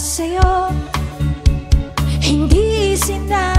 mapasayo Hindi sinasadya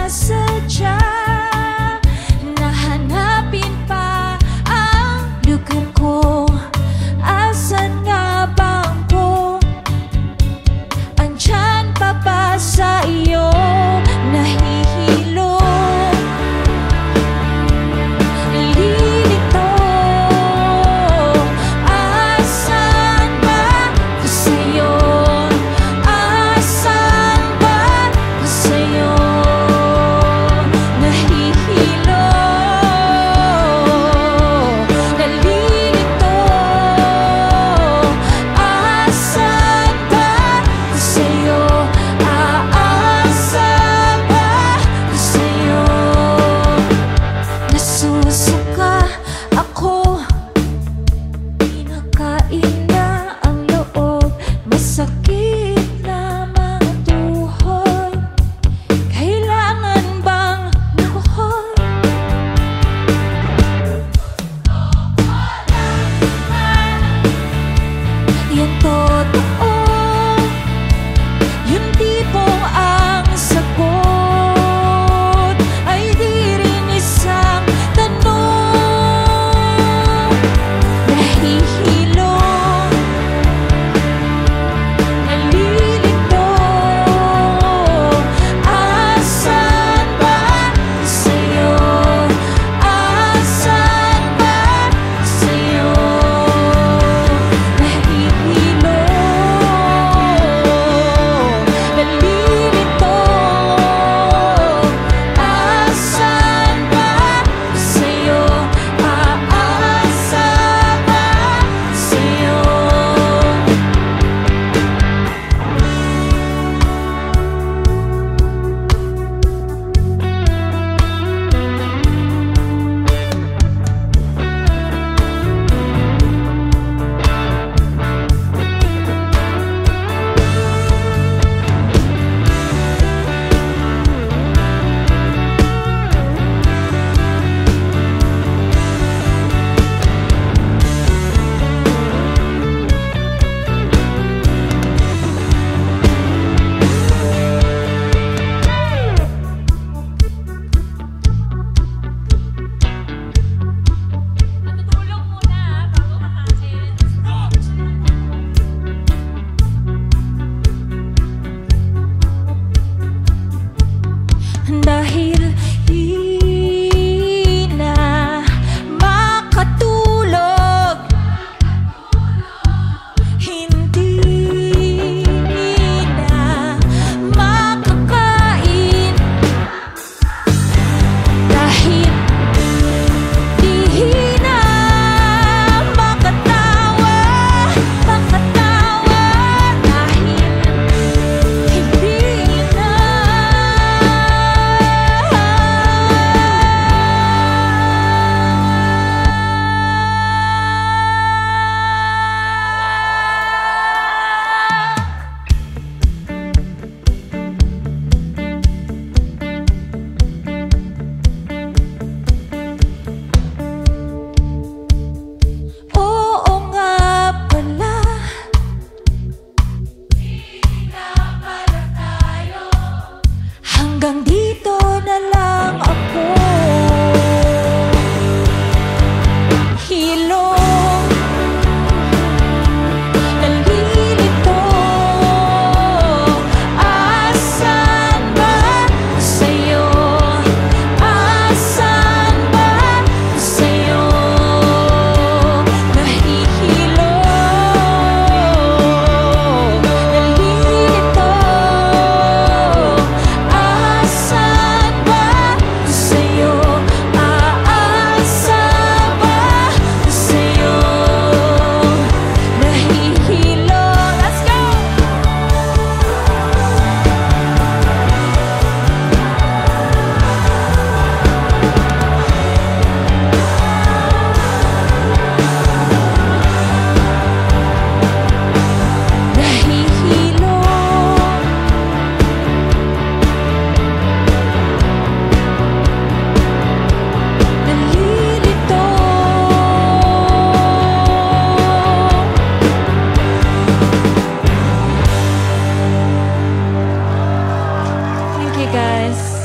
guys.